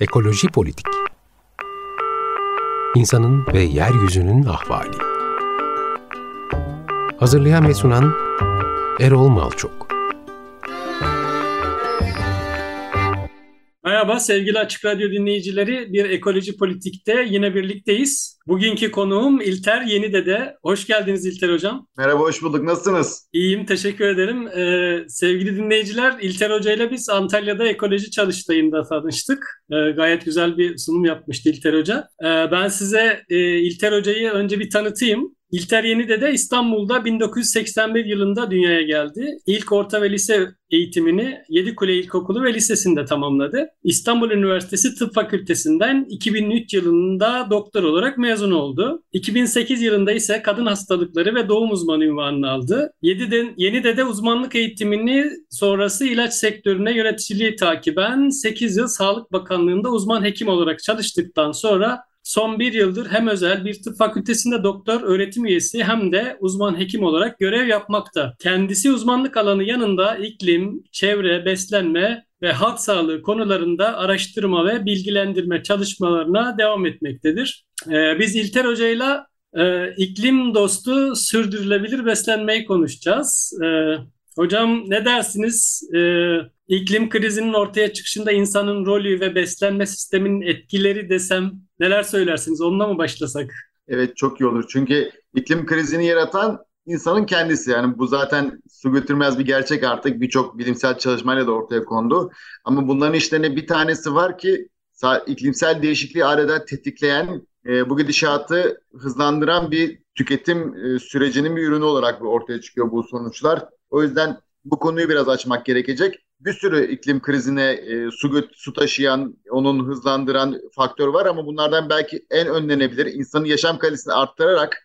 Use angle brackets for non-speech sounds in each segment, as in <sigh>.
Ekoloji Politik İnsanın ve Yeryüzünün Ahvali Hazırlayan ve sunan Erol Malçok Merhaba sevgili Açık Radyo dinleyicileri. Bir ekoloji politikte yine birlikteyiz. Bugünkü konuğum İlter Yenidede. Hoş geldiniz İlter Hocam. Merhaba, hoş bulduk. Nasılsınız? İyiyim, teşekkür ederim. Ee, sevgili dinleyiciler, İlter Hoca ile biz Antalya'da ekoloji çalıştayında tanıştık. Ee, gayet güzel bir sunum yapmıştı İlter Hoca. Ee, ben size e, İlter Hoca'yı önce bir tanıtayım. İlter Yenide de İstanbul'da 1981 yılında dünyaya geldi. İlk orta ve lise eğitimini Yedikule İlkokulu ve Lisesi'nde tamamladı. İstanbul Üniversitesi Tıp Fakültesinden 2003 yılında doktor olarak mezun oldu. 2008 yılında ise kadın hastalıkları ve doğum uzmanı ünvanını aldı. Yenide'de uzmanlık eğitimini sonrası ilaç sektörüne yöneticiliği takiben 8 yıl Sağlık Bakanlığı'nda uzman hekim olarak çalıştıktan sonra Son bir yıldır hem özel bir tıp fakültesinde doktor öğretim üyesi hem de uzman hekim olarak görev yapmakta. Kendisi uzmanlık alanı yanında iklim, çevre, beslenme ve halk sağlığı konularında araştırma ve bilgilendirme çalışmalarına devam etmektedir. Ee, biz İlter Hoca'yla e, iklim dostu sürdürülebilir beslenmeyi konuşacağız. Ee, hocam ne dersiniz? Ee, iklim krizinin ortaya çıkışında insanın rolü ve beslenme sisteminin etkileri desem neler söylersiniz? Onunla mı başlasak? Evet çok iyi olur. Çünkü iklim krizini yaratan insanın kendisi. Yani bu zaten su götürmez bir gerçek artık. Birçok bilimsel çalışmayla da ortaya kondu. Ama bunların işlerine bir tanesi var ki iklimsel değişikliği adeta tetikleyen, e, bu gidişatı hızlandıran bir tüketim e, sürecinin bir ürünü olarak ortaya çıkıyor bu sonuçlar. O yüzden bu konuyu biraz açmak gerekecek bir sürü iklim krizine e, su, su taşıyan, onun hızlandıran faktör var ama bunlardan belki en önlenebilir insanın yaşam kalitesini arttırarak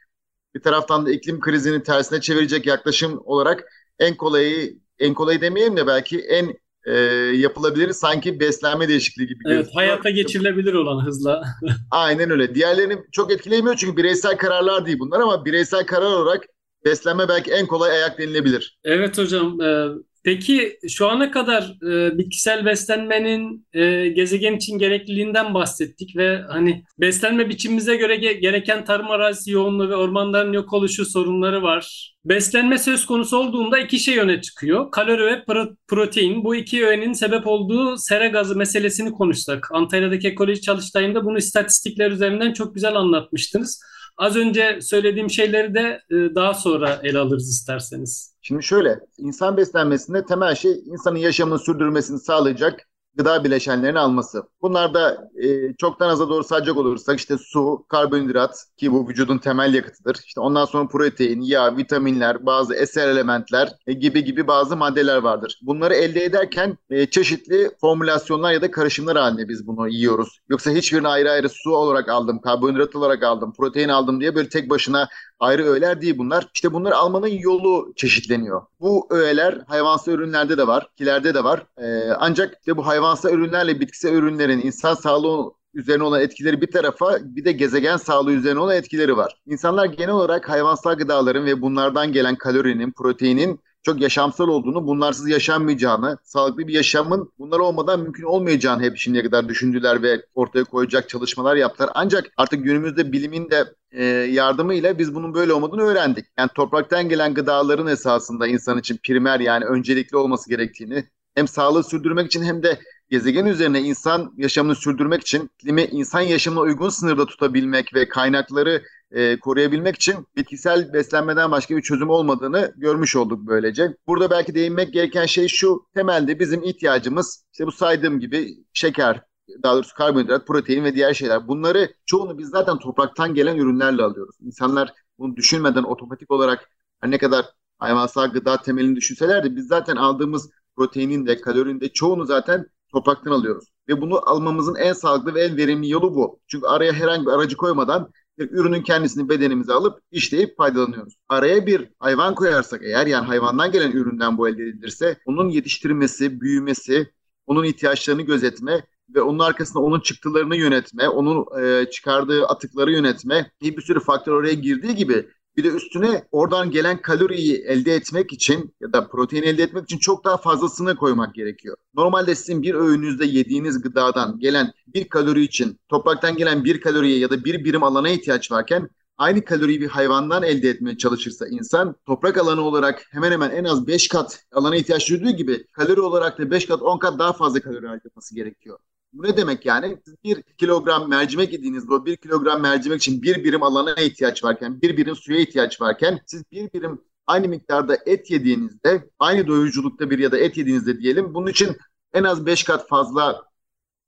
bir taraftan da iklim krizini tersine çevirecek yaklaşım olarak en kolayı en kolay demeyeyim de belki en e, yapılabilir sanki beslenme değişikliği gibi evet, gözüküyor. Hayata geçirilebilir olan hızla. <laughs> Aynen öyle. Diğerlerini çok etkilemiyor çünkü bireysel kararlar değil bunlar ama bireysel karar olarak beslenme belki en kolay ayak denilebilir. Evet hocam. E, Peki şu ana kadar e, bitkisel beslenmenin e, gezegen için gerekliliğinden bahsettik ve hani beslenme biçimimize göre ge- gereken tarım arazisi yoğunluğu ve ormanların yok oluşu sorunları var. Beslenme söz konusu olduğunda iki şey öne çıkıyor. Kalori ve pro- protein. Bu iki öğenin sebep olduğu sera gazı meselesini konuşsak. Antalya'daki ekoloji çalıştayında bunu istatistikler üzerinden çok güzel anlatmıştınız. Az önce söylediğim şeyleri de e, daha sonra ele alırız isterseniz. Şimdi şöyle, insan beslenmesinde temel şey insanın yaşamını sürdürmesini sağlayacak gıda bileşenlerini alması. Bunlar da e, çoktan aza doğru sayacak olursak işte su, karbonhidrat ki bu vücudun temel yakıtıdır. İşte ondan sonra protein, yağ, vitaminler, bazı eser elementler e, gibi gibi bazı maddeler vardır. Bunları elde ederken e, çeşitli formülasyonlar ya da karışımlar halinde biz bunu yiyoruz. Yoksa hiçbirini ayrı ayrı su olarak aldım, karbonhidrat olarak aldım, protein aldım diye böyle tek başına ayrı öğeler değil bunlar. İşte bunları almanın yolu çeşitleniyor. Bu öğeler hayvansal ürünlerde de var, kilerde de var. Ee, ancak işte bu hayvansal ürünlerle bitkisel ürünlerin insan sağlığı üzerine olan etkileri bir tarafa bir de gezegen sağlığı üzerine olan etkileri var. İnsanlar genel olarak hayvansal gıdaların ve bunlardan gelen kalorinin, proteinin çok yaşamsal olduğunu, bunlarsız yaşanmayacağını, sağlıklı bir yaşamın bunlar olmadan mümkün olmayacağını hep şimdiye kadar düşündüler ve ortaya koyacak çalışmalar yaptılar. Ancak artık günümüzde bilimin de e, yardımıyla biz bunun böyle olmadığını öğrendik. Yani topraktan gelen gıdaların esasında insan için primer yani öncelikli olması gerektiğini hem sağlığı sürdürmek için hem de gezegen üzerine insan yaşamını sürdürmek için iklimi insan yaşamına uygun sınırda tutabilmek ve kaynakları e, koruyabilmek için bitkisel beslenmeden başka bir çözüm olmadığını görmüş olduk böylece. Burada belki değinmek gereken şey şu temelde bizim ihtiyacımız işte bu saydığım gibi şeker, daha doğrusu karbonhidrat, protein ve diğer şeyler. Bunları çoğunu biz zaten topraktan gelen ürünlerle alıyoruz. İnsanlar bunu düşünmeden otomatik olarak ne kadar hayvansal gıda temelini düşünseler de biz zaten aldığımız proteinin de kalorinin de çoğunu zaten topraktan alıyoruz. Ve bunu almamızın en sağlıklı ve en verimli yolu bu. Çünkü araya herhangi bir aracı koymadan ürünün kendisini bedenimize alıp işleyip faydalanıyoruz. Araya bir hayvan koyarsak eğer yani hayvandan gelen üründen bu elde edilirse onun yetiştirmesi, büyümesi, onun ihtiyaçlarını gözetme ve onun arkasında onun çıktılarını yönetme, onun e, çıkardığı atıkları yönetme gibi bir sürü faktör oraya girdiği gibi bir de üstüne oradan gelen kaloriyi elde etmek için ya da protein elde etmek için çok daha fazlasını koymak gerekiyor. Normalde sizin bir öğünüzde yediğiniz gıdadan gelen bir kalori için topraktan gelen bir kaloriye ya da bir birim alana ihtiyaç varken aynı kaloriyi bir hayvandan elde etmeye çalışırsa insan toprak alanı olarak hemen hemen en az 5 kat alana ihtiyaç duyduğu gibi kalori olarak da 5 kat 10 kat daha fazla kalori harcaması gerekiyor. Bu ne demek yani? Siz bir kilogram mercimek yediğinizde o bir kilogram mercimek için bir birim alana ihtiyaç varken, bir birim suya ihtiyaç varken siz bir birim aynı miktarda et yediğinizde, aynı doyuruculukta bir ya da et yediğinizde diyelim bunun için en az 5 kat fazla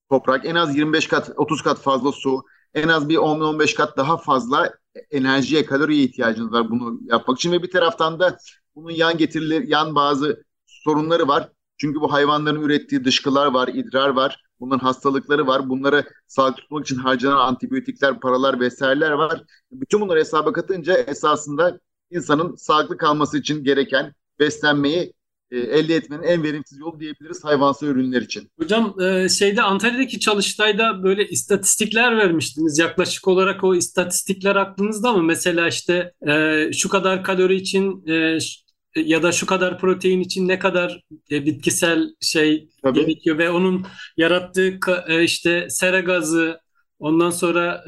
toprak, en az 25 kat, 30 kat fazla su, en az bir 10-15 kat daha fazla enerjiye, kaloriye ihtiyacınız var bunu yapmak için ve bir taraftan da bunun yan getirileri, yan bazı sorunları var. Çünkü bu hayvanların ürettiği dışkılar var, idrar var. Bunların hastalıkları var. Bunları sağlık tutmak için harcanan antibiyotikler, paralar vesaireler var. Bütün bunları hesaba katınca esasında insanın sağlıklı kalması için gereken beslenmeyi e, elde etmenin en verimsiz yolu diyebiliriz hayvansal ürünler için. Hocam e, şeyde Antalya'daki çalıştayda böyle istatistikler vermiştiniz. Yaklaşık olarak o istatistikler aklınızda mı? Mesela işte e, şu kadar kalori için ya da şu kadar protein için ne kadar bitkisel şey Tabii. gerekiyor ve onun yarattığı işte sera gazı ondan sonra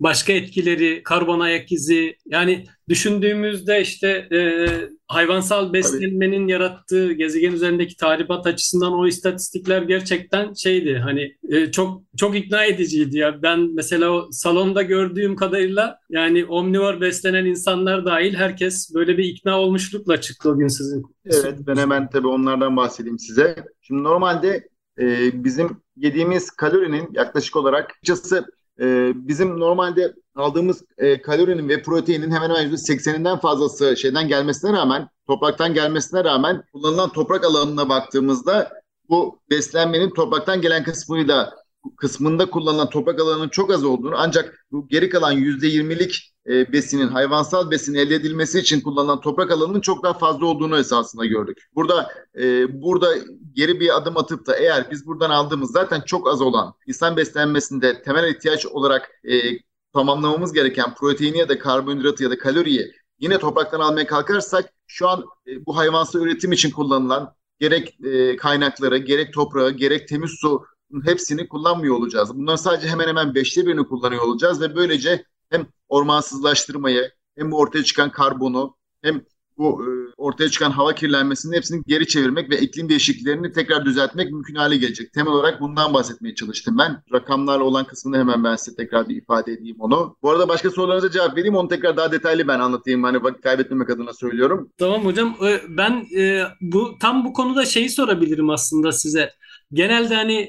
başka etkileri, karbon ayak izi yani düşündüğümüzde işte e, hayvansal beslenmenin Tabii. yarattığı gezegen üzerindeki tahribat açısından o istatistikler gerçekten şeydi hani e, çok çok ikna ediciydi ya ben mesela o salonda gördüğüm kadarıyla yani omnivor beslenen insanlar dahil herkes böyle bir ikna olmuşlukla çıktı o gün sizin. Evet ben hemen tabii onlardan bahsedeyim size. Şimdi normalde e, bizim yediğimiz kalorinin yaklaşık olarak açıkçası e, bizim normalde aldığımız e, kalorinin ve proteinin hemen hemen %80'inden fazlası şeyden gelmesine rağmen, topraktan gelmesine rağmen kullanılan toprak alanına baktığımızda bu beslenmenin topraktan gelen kısmıyla kısmında kullanılan toprak alanının çok az olduğunu ancak bu geri kalan %20'lik e, besinin, hayvansal besin elde edilmesi için kullanılan toprak alanının çok daha fazla olduğunu esasında gördük. Burada e, burada geri bir adım atıp da eğer biz buradan aldığımız zaten çok az olan insan beslenmesinde temel ihtiyaç olarak e, tamamlamamız gereken proteini ya da karbonhidratı ya da kaloriyi yine topraktan almaya kalkarsak şu an e, bu hayvansal üretim için kullanılan gerek e, kaynakları, gerek toprağı, gerek temiz su hepsini kullanmıyor olacağız. Bunların sadece hemen hemen beşte birini kullanıyor olacağız ve böylece hem ormansızlaştırmayı hem bu ortaya çıkan karbonu hem bu e, ortaya çıkan hava kirlenmesinin hepsini geri çevirmek ve iklim değişikliklerini tekrar düzeltmek mümkün hale gelecek. Temel olarak bundan bahsetmeye çalıştım ben. Rakamlarla olan kısmını hemen ben size tekrar bir ifade edeyim onu. Bu arada başka sorularınıza cevap vereyim. Onu tekrar daha detaylı ben anlatayım. Hani vakit kaybetmemek adına söylüyorum. Tamam hocam. E, ben e, bu tam bu konuda şeyi sorabilirim aslında size. Genelde hani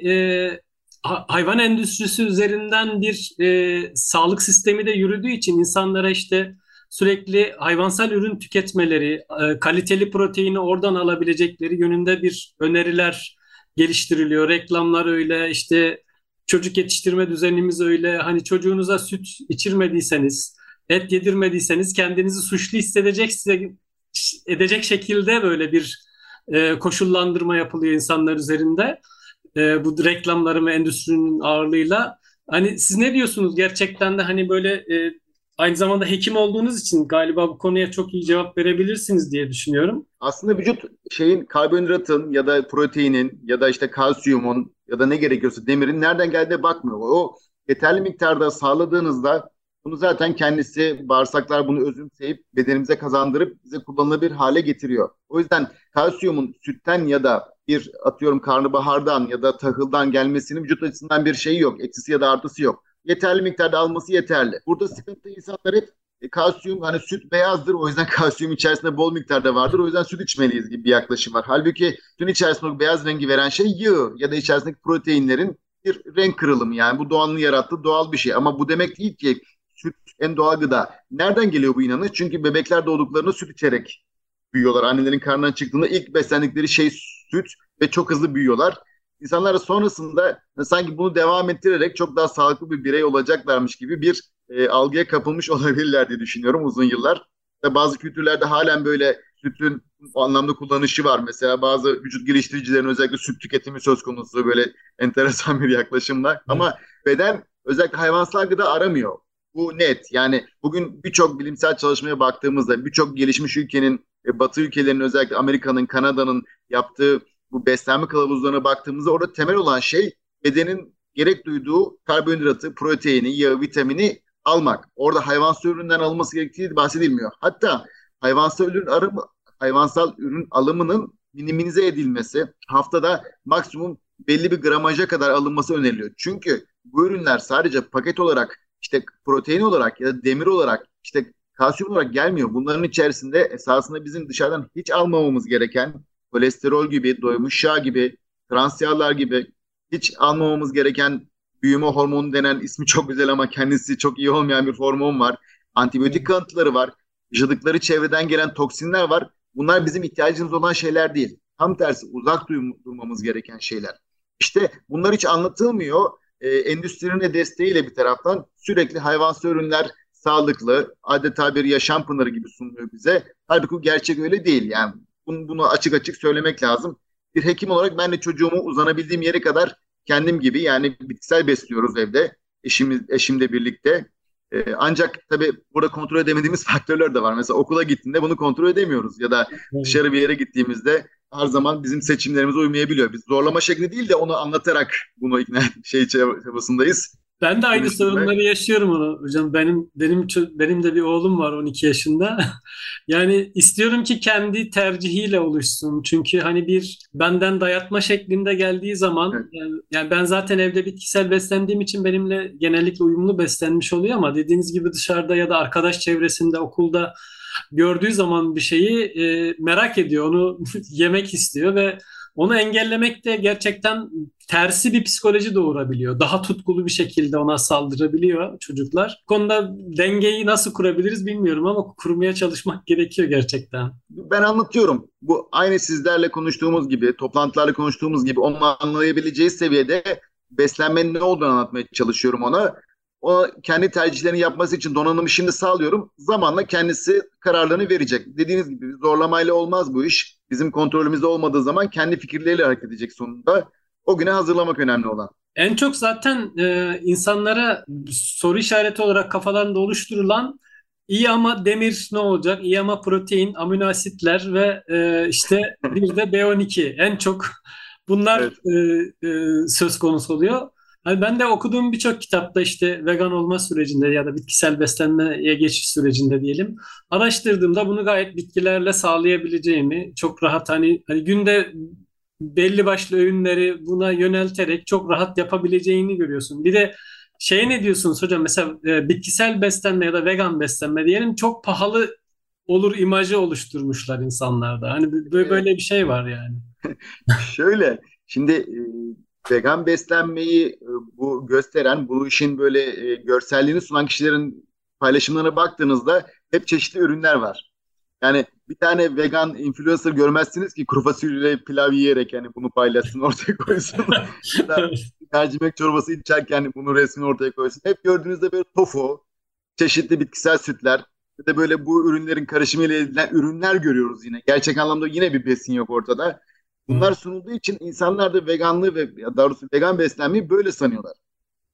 hayvan endüstrisi üzerinden bir e, sağlık sistemi de yürüdüğü için insanlara işte sürekli hayvansal ürün tüketmeleri, e, kaliteli proteini oradan alabilecekleri yönünde bir öneriler geliştiriliyor. Reklamlar öyle, işte çocuk yetiştirme düzenimiz öyle. Hani çocuğunuza süt içirmediyseniz, et yedirmediyseniz kendinizi suçlu hissedecek edecek şekilde böyle bir e, koşullandırma yapılıyor insanlar üzerinde e, bu reklamları ve endüstrinin ağırlığıyla. Hani siz ne diyorsunuz gerçekten de hani böyle e, aynı zamanda hekim olduğunuz için galiba bu konuya çok iyi cevap verebilirsiniz diye düşünüyorum. Aslında vücut şeyin karbonhidratın ya da proteinin ya da işte kalsiyumun ya da ne gerekiyorsa demirin nereden geldiğine bakmıyor. O yeterli miktarda sağladığınızda bunu zaten kendisi bağırsaklar bunu özümseyip bedenimize kazandırıp bize kullanılabilir hale getiriyor. O yüzden kalsiyumun sütten ya da bir atıyorum karnabahardan ya da tahıldan gelmesinin vücut açısından bir şeyi yok. Eksisi ya da artısı yok. Yeterli miktarda alması yeterli. Burada sıkıntı insanlar hep e, kalsiyum hani süt beyazdır o yüzden <laughs> kalsiyum içerisinde bol miktarda vardır o yüzden süt içmeliyiz gibi bir yaklaşım var. Halbuki sütün içerisinde beyaz rengi veren şey yağ ya da içerisindeki proteinlerin bir renk kırılımı yani bu doğanın yarattığı doğal bir şey ama bu demek değil ki süt en doğal gıda. Nereden geliyor bu inanış? Çünkü bebekler doğduklarında süt içerek büyüyorlar. Annelerin karnından çıktığında ilk beslendikleri şey süt ve çok hızlı büyüyorlar. İnsanlar sonrasında sanki bunu devam ettirerek çok daha sağlıklı bir birey olacaklarmış gibi bir e, algıya kapılmış <laughs> olabilirler diye düşünüyorum uzun yıllar. Ve bazı kültürlerde halen böyle sütün anlamda kullanışı var. Mesela bazı vücut geliştiricilerin özellikle süt tüketimi söz konusu böyle <laughs> enteresan bir yaklaşımla. Ama beden özellikle hayvansal gıda aramıyor. Bu net. Yani bugün birçok bilimsel çalışmaya baktığımızda birçok gelişmiş ülkenin, e, batı ülkelerinin özellikle Amerika'nın, Kanada'nın yaptığı bu beslenme kılavuzlarına baktığımızda orada temel olan şey bedenin gerek duyduğu karbonhidratı, proteini, yağı, vitamini almak. Orada hayvansal üründen alınması gerektiği bahsedilmiyor. Hatta hayvansal ürün arımı, hayvansal ürün alımının minimize edilmesi, haftada maksimum belli bir gramaja kadar alınması öneriliyor. Çünkü bu ürünler sadece paket olarak, işte protein olarak ya da demir olarak, işte kalsiyum olarak gelmiyor. Bunların içerisinde esasında bizim dışarıdan hiç almamamız gereken kolesterol gibi, doymuş yağ gibi, trans yağlar gibi hiç almamamız gereken büyüme hormonu denen ismi <laughs> çok güzel ama kendisi çok iyi olmayan bir hormon var. Antibiyotik kanıtları var. Yaşadıkları çevreden gelen toksinler var. Bunlar bizim ihtiyacımız olan şeyler değil. Tam tersi uzak durmamız gereken şeyler. İşte bunlar hiç anlatılmıyor. Ee, endüstrinin desteğiyle bir taraftan sürekli hayvansal ürünler sağlıklı, adeta bir yaşam pınarı gibi sunuluyor bize. Halbuki gerçek öyle değil. Yani bunu, bunu açık açık söylemek lazım. Bir hekim olarak ben de çocuğumu uzanabildiğim yere kadar kendim gibi yani bitkisel besliyoruz evde. Eşimiz, eşimle birlikte. Ee, ancak tabii burada kontrol edemediğimiz <laughs> faktörler de var. Mesela okula gittiğinde bunu kontrol edemiyoruz. Ya da dışarı bir yere gittiğimizde her zaman bizim seçimlerimize uymayabiliyor. Biz zorlama şekli değil de onu anlatarak bunu ikna <laughs> şey çabasındayız. Ben de aynı sorunları yaşıyorum onu hocam. Benim benim benim de bir oğlum var 12 yaşında. <laughs> yani istiyorum ki kendi tercihiyle oluşsun. Çünkü hani bir benden dayatma şeklinde geldiği zaman evet. yani, yani ben zaten evde bitkisel beslendiğim için benimle genellikle uyumlu beslenmiş oluyor ama dediğiniz gibi dışarıda ya da arkadaş çevresinde okulda gördüğü zaman bir şeyi e, merak ediyor. Onu <laughs> yemek istiyor ve onu engellemek de gerçekten tersi bir psikoloji doğurabiliyor. Daha tutkulu bir şekilde ona saldırabiliyor çocuklar. Bu konuda dengeyi nasıl kurabiliriz bilmiyorum ama kurmaya çalışmak gerekiyor gerçekten. Ben anlatıyorum. Bu aynı sizlerle konuştuğumuz gibi, toplantılarla konuştuğumuz gibi onu anlayabileceği seviyede beslenmenin ne olduğunu anlatmaya çalışıyorum ona. O kendi tercihlerini yapması için donanımı şimdi sağlıyorum. Zamanla kendisi kararlarını verecek. Dediğiniz gibi zorlamayla olmaz bu iş. Bizim kontrolümüzde olmadığı zaman kendi fikirleriyle hareket edecek sonunda. O güne hazırlamak önemli olan. En çok zaten e, insanlara soru işareti olarak kafalarında oluşturulan iyi ama demir ne olacak? İyi ama protein, amino asitler ve e, işte bir de B12. En çok bunlar evet. e, e, söz konusu oluyor. Hani ben de okuduğum birçok kitapta işte vegan olma sürecinde ya da bitkisel beslenmeye geçiş sürecinde diyelim araştırdığımda bunu gayet bitkilerle sağlayabileceğimi çok rahat hani, hani günde belli başlı öğünleri buna yönelterek çok rahat yapabileceğini görüyorsun. Bir de şey ne diyorsunuz hocam mesela e, bitkisel beslenme ya da vegan beslenme diyelim çok pahalı olur imajı oluşturmuşlar insanlarda. Hani böyle, böyle bir şey var yani. <laughs> Şöyle şimdi e, vegan beslenmeyi e, bu gösteren, bu işin böyle e, görselliğini sunan kişilerin paylaşımlarına baktığınızda hep çeşitli ürünler var. Yani bir tane vegan influencer görmezsiniz ki kuru fasulye pilav yiyerek yani bunu paylaşsın ortaya koysun. <laughs> mercimek çorbası içerken bunu resmini ortaya koysun. Hep gördüğünüzde böyle tofu, çeşitli bitkisel sütler ve de böyle bu ürünlerin karışımıyla edilen ürünler görüyoruz yine. Gerçek anlamda yine bir besin yok ortada. Bunlar sunulduğu için insanlar da veganlığı ve doğrusu vegan beslenmeyi böyle sanıyorlar.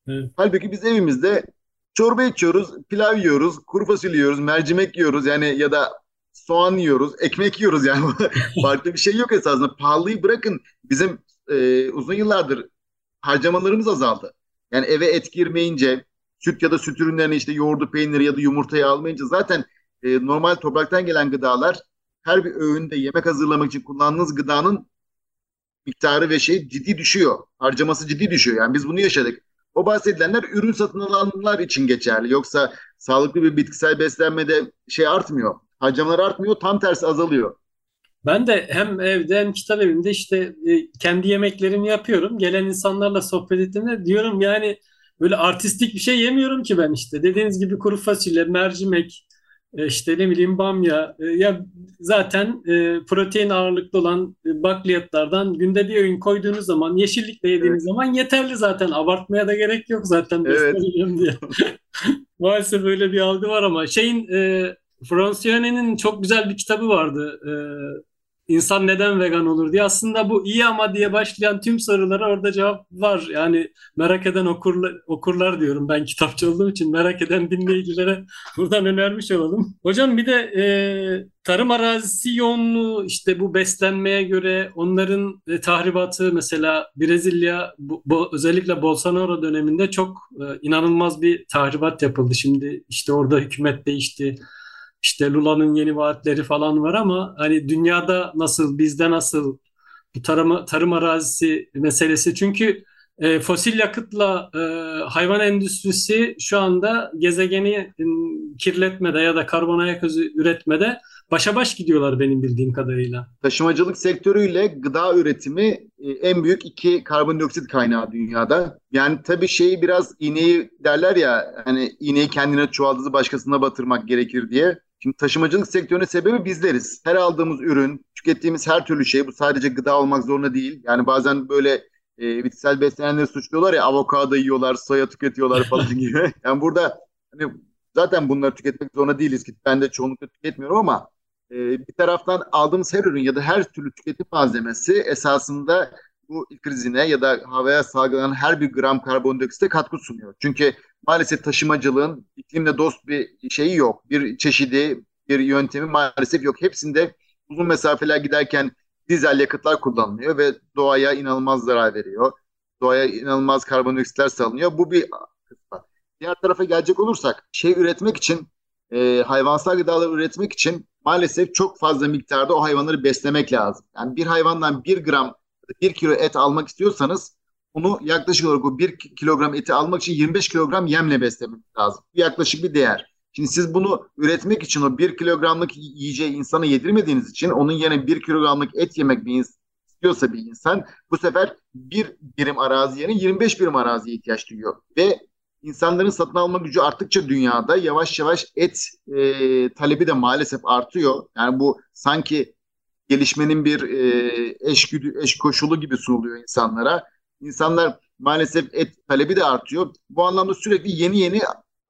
Evet. Halbuki biz evimizde çorba içiyoruz, pilav yiyoruz, kuru fasulye yiyoruz, mercimek yiyoruz yani ya da soğan yiyoruz, ekmek yiyoruz yani. <laughs> Farklı bir şey yok esasında. Pahalıyı bırakın bizim e, uzun yıllardır harcamalarımız azaldı. Yani eve et girmeyince, süt ya da süt ürünlerini işte yoğurdu, peyniri ya da yumurtayı almayınca zaten e, normal topraktan gelen gıdalar her bir öğünde yemek hazırlamak için kullandığınız gıdanın miktarı ve şey ciddi düşüyor. Harcaması ciddi düşüyor. Yani biz bunu yaşadık. O bahsedilenler ürün satın alanlar için geçerli. Yoksa sağlıklı bir bitkisel beslenmede şey artmıyor. Harcamalar artmıyor, tam tersi azalıyor. Ben de hem evde hem kitap evinde işte e, kendi yemeklerimi yapıyorum. Gelen insanlarla sohbet ettiğimde diyorum yani böyle artistik bir şey yemiyorum ki ben işte. Dediğiniz gibi kuru fasulye, mercimek, işte ne bileyim bamya e, ya zaten e, protein ağırlıklı olan bakliyatlardan günde bir öğün koyduğunuz zaman yeşillikle yediğiniz evet. zaman yeterli zaten abartmaya da gerek yok zaten evet. diye. <laughs> Maalesef böyle bir algı var ama şeyin e, Franciane'nin çok güzel bir kitabı vardı. İnsan neden vegan olur diye. Aslında bu iyi ama diye başlayan tüm sorulara orada cevap var. Yani merak eden okurlar, okurlar diyorum ben kitapçı olduğum için merak eden dinleyicilere <laughs> buradan önermiş olalım. Hocam bir de e, tarım arazisi yoğunluğu işte bu beslenmeye göre onların e, tahribatı mesela Brezilya bu, bu, özellikle Bolsonaro döneminde çok e, inanılmaz bir tahribat yapıldı. Şimdi işte orada hükümet değişti işte Lula'nın yeni vaatleri falan var ama hani dünyada nasıl, bizde nasıl bu tarım, tarım arazisi meselesi. Çünkü e, fosil yakıtla e, hayvan endüstrisi şu anda gezegeni e, kirletmede ya da karbon ayak izi üretmede başa baş gidiyorlar benim bildiğim kadarıyla. Taşımacılık sektörüyle gıda üretimi e, en büyük iki karbondioksit kaynağı dünyada. Yani tabii şeyi biraz iğneyi derler ya hani iğneyi kendine çuvaldızı başkasına batırmak gerekir diye. Şimdi taşımacılık sektörünün sebebi bizleriz. Her aldığımız ürün, tükettiğimiz her türlü şey bu sadece gıda olmak zorunda değil. Yani bazen böyle e, bitkisel beslenenleri suçluyorlar ya avokado yiyorlar, soya tüketiyorlar falan <laughs> gibi. Yani burada hani zaten bunları tüketmek zorunda değiliz ki ben de çoğunlukla tüketmiyorum ama e, bir taraftan aldığımız her ürün ya da her türlü tüketim malzemesi esasında bu krizine ya da havaya salgılanan her bir gram karbondioksite katkı sunuyor. Çünkü maalesef taşımacılığın iklimle dost bir şeyi yok. Bir çeşidi, bir yöntemi maalesef yok. Hepsinde uzun mesafeler giderken dizel yakıtlar kullanılıyor ve doğaya inanılmaz zarar veriyor. Doğaya inanılmaz karbondioksitler salınıyor. Bu bir kısmı. Diğer tarafa gelecek olursak şey üretmek için e, hayvansal gıdalar üretmek için maalesef çok fazla miktarda o hayvanları beslemek lazım. Yani bir hayvandan bir gram, bir kilo et almak istiyorsanız onu yaklaşık olarak o 1 kilogram eti almak için 25 kilogram yemle beslemek lazım. Yaklaşık bir değer. Şimdi siz bunu üretmek için o 1 kilogramlık yiyeceği insana yedirmediğiniz için onun yerine 1 kilogramlık et yemek bir istiyorsa bir insan bu sefer bir birim arazi yerine 25 birim araziye ihtiyaç duyuyor. Ve insanların satın alma gücü arttıkça dünyada yavaş yavaş et e, talebi de maalesef artıyor. Yani bu sanki gelişmenin bir e, eş, eş koşulu gibi sunuluyor insanlara İnsanlar maalesef et talebi de artıyor. Bu anlamda sürekli yeni yeni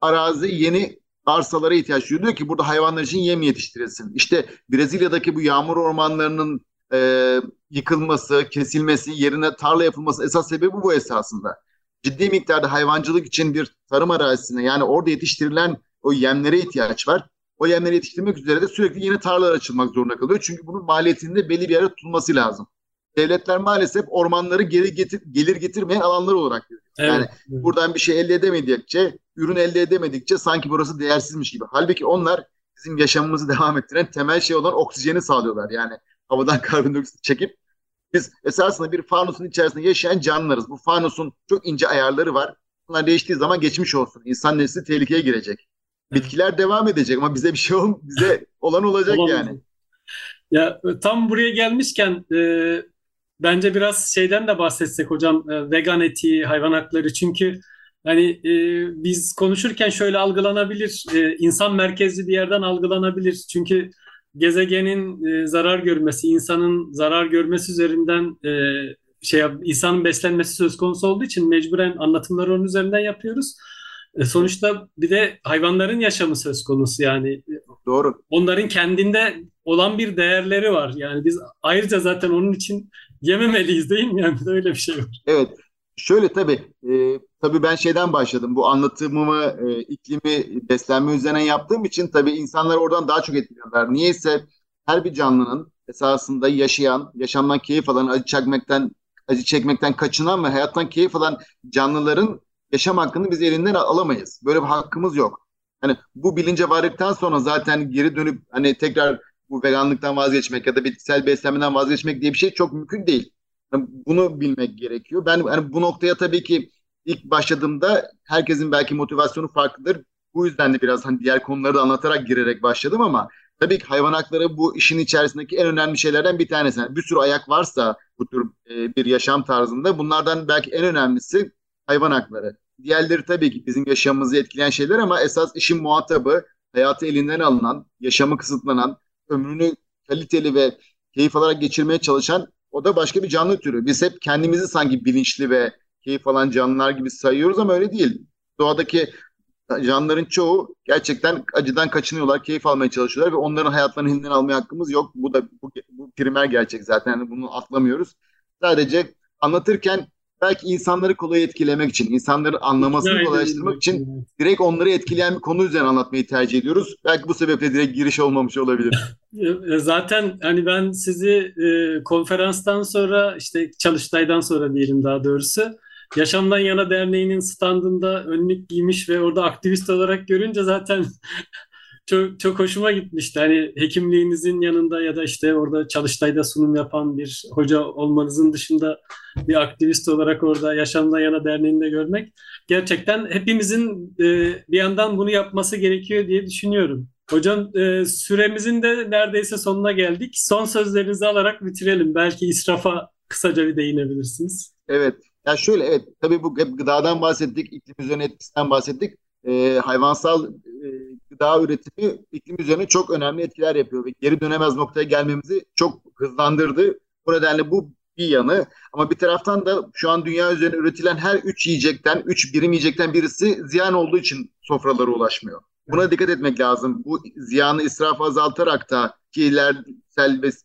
arazi, yeni arsalara ihtiyaç duyuluyor ki burada hayvanlar için yem yetiştirilsin. İşte Brezilya'daki bu yağmur ormanlarının e, yıkılması, kesilmesi, yerine tarla yapılması esas sebebi bu esasında. Ciddi miktarda hayvancılık için bir tarım arazisine yani orada yetiştirilen o yemlere ihtiyaç var. O yemleri yetiştirmek üzere de sürekli yeni tarlalar açılmak zorunda kalıyor. Çünkü bunun maliyetinde belli bir yere tutulması lazım devletler maalesef ormanları geri getir, gelir getirmeyen alanlar olarak görüyor. Evet. Yani evet. buradan bir şey elde edemedikçe, ürün elde edemedikçe sanki burası değersizmiş gibi. Halbuki onlar bizim yaşamımızı devam ettiren temel şey olan oksijeni sağlıyorlar. Yani havadan <laughs> karbondioksit çekip biz esasında bir fanusun içerisinde yaşayan canlılarız. Bu fanusun çok ince ayarları var. Bunlar değiştiği zaman geçmiş olsun. İnsan nesli tehlikeye girecek. Bitkiler devam edecek ama bize bir şey ol bize olan olacak yani. Ya tam buraya gelmişken e, bence biraz şeyden de bahsetsek hocam e, vegan eti, hayvan hakları çünkü hani e, biz konuşurken şöyle algılanabilir, e, insan merkezli bir yerden algılanabilir. Çünkü gezegenin e, zarar görmesi, insanın zarar görmesi üzerinden e, şey insanın beslenmesi söz konusu olduğu için mecburen anlatımları onun üzerinden yapıyoruz. E, sonuçta bir de hayvanların yaşamı söz konusu yani. Doğru. Onların kendinde olan bir değerleri var. Yani biz ayrıca zaten onun için yememeliyiz değil mi? Yani öyle bir şey var. Evet. Şöyle tabii, e, tabii ben şeyden başladım. Bu anlatımımı e, iklimi beslenme üzerine yaptığım için tabii insanlar oradan daha çok etkiliyorlar. Niyeyse her bir canlının esasında yaşayan, yaşamdan keyif alan, acı çekmekten acı çekmekten kaçınan ve hayattan keyif alan canlıların yaşam hakkını biz elinden alamayız. Böyle bir hakkımız yok. Hani bu bilince vardıktan sonra zaten geri dönüp hani tekrar bu veganlıktan vazgeçmek ya da bitkisel beslenmeden vazgeçmek diye bir şey çok mümkün değil. Yani bunu bilmek gerekiyor. Ben hani bu noktaya tabii ki ilk başladığımda herkesin belki motivasyonu farklıdır. Bu yüzden de biraz hani diğer konuları da anlatarak girerek başladım ama tabii ki hayvan hakları bu işin içerisindeki en önemli şeylerden bir tanesi. Yani bir sürü ayak varsa bu tür e, bir yaşam tarzında bunlardan belki en önemlisi hayvan hakları. Diğerleri tabii ki bizim yaşamımızı etkileyen şeyler ama esas işin muhatabı hayatı elinden alınan, yaşamı kısıtlanan, ömrünü kaliteli ve keyif alarak geçirmeye çalışan o da başka bir canlı türü. Biz hep kendimizi sanki bilinçli ve keyif alan canlılar gibi sayıyoruz ama öyle değil. Doğadaki canlıların çoğu gerçekten acıdan kaçınıyorlar, keyif almaya çalışıyorlar ve onların hayatlarını elinden almaya hakkımız yok. Bu da bu, bu primer gerçek zaten yani bunu atlamıyoruz. Sadece anlatırken belki insanları kolay etkilemek için, insanların anlamasını kolaylaştırmak için direkt onları etkileyen bir konu üzerine anlatmayı tercih ediyoruz. Belki bu sebeple direkt giriş olmamış olabilir. <laughs> E, zaten hani ben sizi e, konferanstan sonra işte çalıştaydan sonra diyelim daha doğrusu Yaşamdan Yana Derneği'nin standında önlük giymiş ve orada aktivist olarak görünce zaten <laughs> çok çok hoşuma gitmişti. Hani hekimliğinizin yanında ya da işte orada çalıştayda sunum yapan bir hoca olmanızın dışında bir aktivist olarak orada Yaşamdan Yana Derneği'nde görmek gerçekten hepimizin e, bir yandan bunu yapması gerekiyor diye düşünüyorum. Hocam e, süremizin de neredeyse sonuna geldik. Son sözlerinizi alarak bitirelim. Belki israfa kısaca bir değinebilirsiniz. Evet. Ya şöyle evet tabii bu hep gıdadan bahsettik, iklim üzerine etkisinden bahsettik. E, hayvansal e, gıda üretimi iklim üzerine çok önemli etkiler yapıyor ve geri dönemez noktaya gelmemizi çok hızlandırdı. Bu nedenle bu bir yanı ama bir taraftan da şu an dünya üzerinde üretilen her üç yiyecekten, üç birim yiyecekten birisi ziyan olduğu için sofralara ulaşmıyor. Buna dikkat etmek lazım. Bu ziyanı israfı azaltarak da ki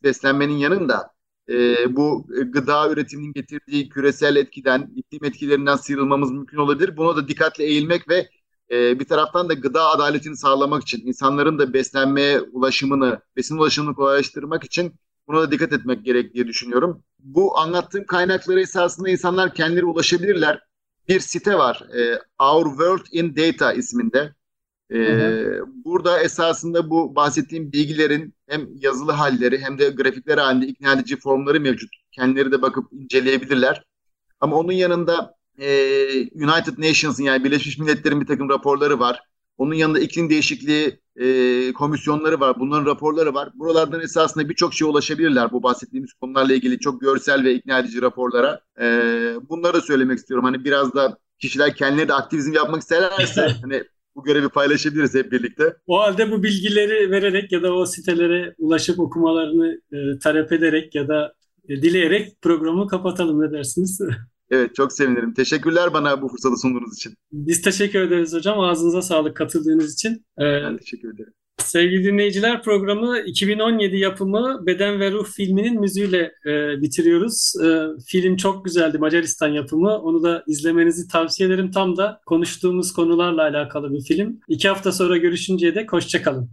beslenmenin yanında e, bu gıda üretiminin getirdiği küresel etkiden, iklim etkilerinden sıyrılmamız mümkün olabilir. Buna da dikkatle eğilmek ve e, bir taraftan da gıda adaletini sağlamak için, insanların da beslenmeye ulaşımını, besin ulaşımını kolaylaştırmak için buna da dikkat etmek gerek diye düşünüyorum. Bu anlattığım kaynaklara esasında insanlar kendileri ulaşabilirler. Bir site var, e, Our World in Data isminde. Ee, burada esasında bu bahsettiğim bilgilerin hem yazılı halleri hem de grafikler halinde ikna edici formları mevcut. Kendileri de bakıp inceleyebilirler. Ama onun yanında e, United Nations'ın yani Birleşmiş Milletler'in bir takım raporları var. Onun yanında iklim değişikliği e, komisyonları var. Bunların raporları var. Buralardan esasında birçok şeye ulaşabilirler bu bahsettiğimiz konularla ilgili çok görsel ve ikna edici raporlara. E, bunları da söylemek istiyorum. Hani biraz da kişiler kendileri de aktivizm yapmak isterlerse <laughs> hani bu görevi paylaşabiliriz hep birlikte. O halde bu bilgileri vererek ya da o sitelere ulaşıp okumalarını e, talep ederek ya da e, dileyerek programı kapatalım ne dersiniz? <laughs> Evet çok sevinirim. Teşekkürler bana bu fırsatı sunduğunuz için. Biz teşekkür ederiz hocam. Ağzınıza sağlık katıldığınız için. Ee, ben teşekkür ederim. Sevgili dinleyiciler programı 2017 yapımı Beden ve Ruh filminin müziğiyle e, bitiriyoruz. E, film çok güzeldi Macaristan yapımı. Onu da izlemenizi tavsiye ederim. Tam da konuştuğumuz konularla alakalı bir film. İki hafta sonra görüşünceye dek hoşçakalın.